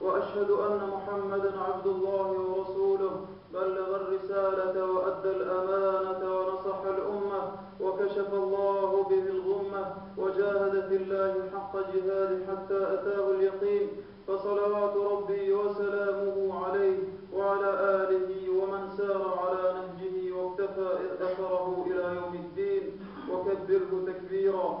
واشهد ان محمدا عبد الله ورسوله بلغ الرساله وادى الامانه ونصح الامه وكشف الله به الغمه وجاهد في الله حق جهاد حتى اتاه اليقين فصلوات ربي وسلامه عليه وعلى اله ومن سار على نهجه واكتفى اثره الى يوم الدين وكبره تكبيرا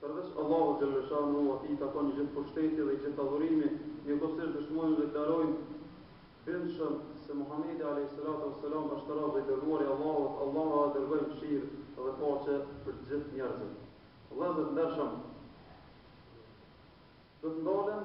Përveç Allahut xhelle shanu hu, Atij i takon i gjithë pushteti dhe i gjithë adhurimi, njëkohësisht dëshmojmë dhe deklarojmë bindshëm se Muhamedi alejhi selatu ue selam është Rob dhe i Dërguar i Allahut, Allahu e dërgoi mëshirë dhe paqe për të gjithë njerëzit. Vëllezër të ndershëm, do të ndalem.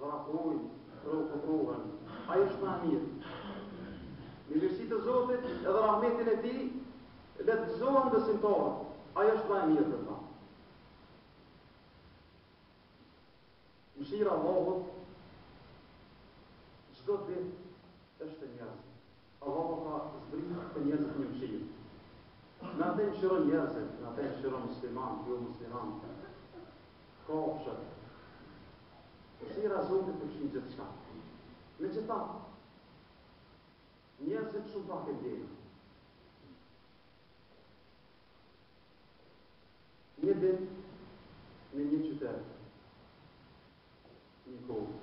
Vrapurin, rropaten. Ajo është ma e mirë. Me mirësitë e Zotit edhe rahmetin e tij, le të gëzohen besimtarët. Ajo është ma e mirë për ta. Mëshira e Allahut çdo ditë është te njerëzit. Allahu e ka zbritur te njerëzit një mëshirë. Me atë e mëshiron njerëzit, me atë e mëshiron musliman, jo musliman, kafshët. Mëshira e Zotit përfshin gjithçka. Mirëpo këta, njerëzit shumë pak e dinë. Një dit, në një qytet, një kohë,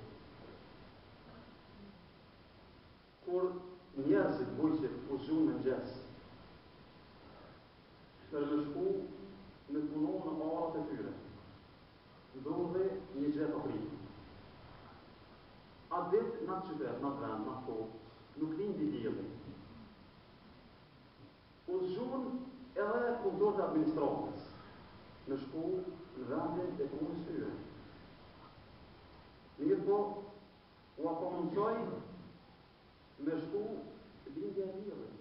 Kur njerëzit bujqit u zgjun n'mëngjes për me shku me punu në arat e tyre, ndodhi një gjë e papritur. Atë ditë, në atë qytet, në atë vend, në atë kohë, nuk lindi dielli. U zgjuan edhe punëtorët e administratës me shku në vendin e punës tyre. Mirëpo, Ua pamundësoi me shku lindja e diellit.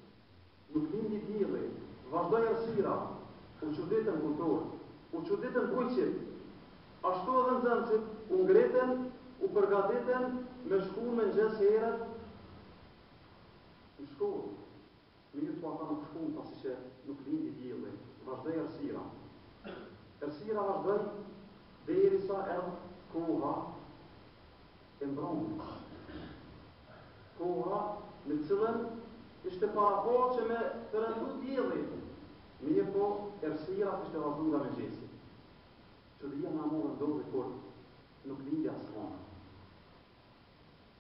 Nuk lindi dielli, vazhdoi errësira. U çuditën punëtorët, u çuditën bujqit. Ashtu edhe nxënësit u ngritën, u përgatitën me shku në mëngjes herët në shkollë. Mirëpo ata nuk shkunë pasi që nuk lindi dielli, vazhdoi errësira. Errësira vazhdoi derisa erdh koha e mbrëmjes. Koha në të cilën ishte parapa që me perëndu dielli, mirëpo errësira kishte vazhdu nga mëngjesi. Çudia më e madhe ndodhi kur nuk lindi as hona.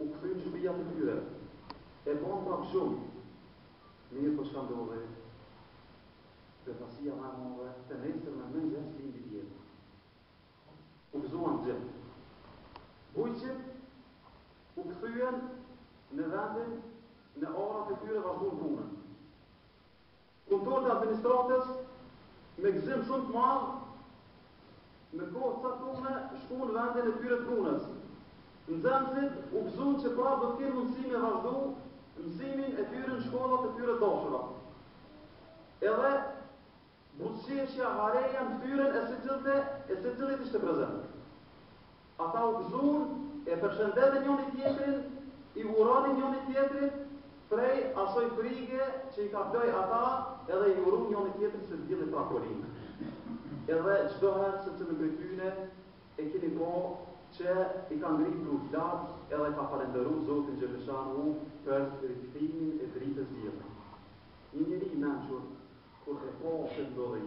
U kthyen n'shtëpiat e tyre, e ranë prapë n'gjumë. Mirëpo çka ndodhi? Befasia më e madhe, të nesërmen në mëngjes lindi dielli. U gëzuan të gjithë. Bujqit u kthyen në vendin, në arat e tyre vazhduan punën. Punëtorë të administratës me gëzim shumë të madh në kohë të caktume shkun në vendin e tyre të punës. Nxënësit u gëzun që prapë do të kenë mundësi me vazhdu mësimin e tyre në shkollat e tyre të dashura. Edhe buzëqeshja, hareja në fytyrën e secilëte, e secilit ishte prezent. Ata u gëzun, e përshëndetën njëri-tjetrin, i uronin njëri-tjetrit, prej asoj frige që i kaploi ata, edhe i urun njëri-tjetrit se dielli prap po lin. Edhe çdo herë secilin prej tyne e kini pa që i ka ngri durt lart edhe ka falënderu Zotin xheleshan hu për rikthimin e dritës diellit. Një njeri i mençur kur e pa këtë ndodhi.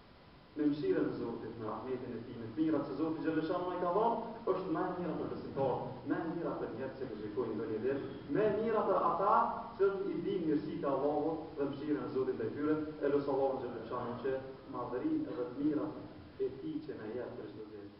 me mëshirën e Zotit, me rahmetin e Tij, me të mirat që Zoti xheleshanuhu na ka dhënë, është më e mira për besimtarët, më e mira për njerëzit që logjikojnë ndonjë dit, më e mira për ata që i dinë mirësitë e Allahut dhe mëshirën e Zotit ndaj tyre, e lus Allahun xheleshanuhu që madhërinë dhe të mirat e Tij që na jep për çdo ditë.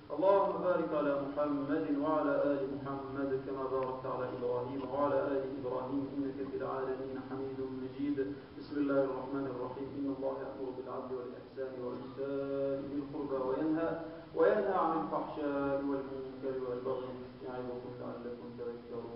اللهم بارك على محمد وعلى آل محمد كما باركت على إبراهيم وعلى آل إبراهيم إنك في العالمين حميد مجيد بسم الله الرحمن الرحيم إن الله يأمر بالعدل والإحسان وإيتاء ذي القربى وينهى وينهى عن الفحشاء والمنكر والبغي يعظكم لعلكم تذكرون